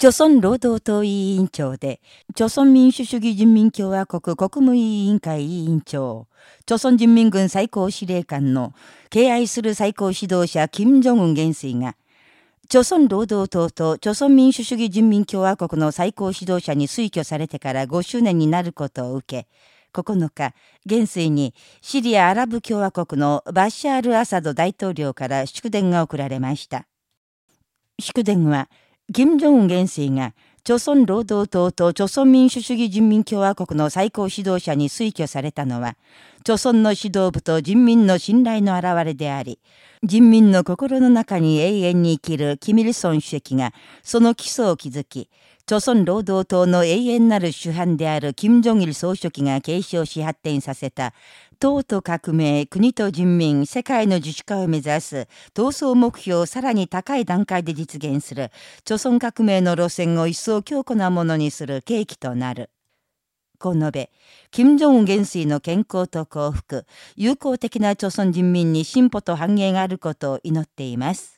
朝鮮労働党委員長で、朝鮮民主主義人民共和国国務委員会委員長、朝鮮人民軍最高司令官の敬愛する最高指導者金正恩元帥が、朝鮮労働党と朝鮮民主主義人民共和国の最高指導者に推挙されてから5周年になることを受け、9日、元帥にシリアアラブ共和国のバッシャール・アサド大統領から祝電が送られました。祝電は、金正恩元帥が、朝鮮労働党と朝鮮民主主義人民共和国の最高指導者に推挙されたのは、朝鮮の指導部と人民の信頼の表れであり、人民の心の中に永遠に生きるキミルソン主席が、その基礎を築き、朝鮮労働党の永遠なる主犯である金正日総書記が継承し発展させた、党と革命、国と人民、世界の自主化を目指す、闘争目標をさらに高い段階で実現する、朝鮮革命の路線を一層強固なものにする契機となる。こう述べ、金正恩元帥の健康と幸福、友好的な朝鮮人民に進歩と繁栄があることを祈っています。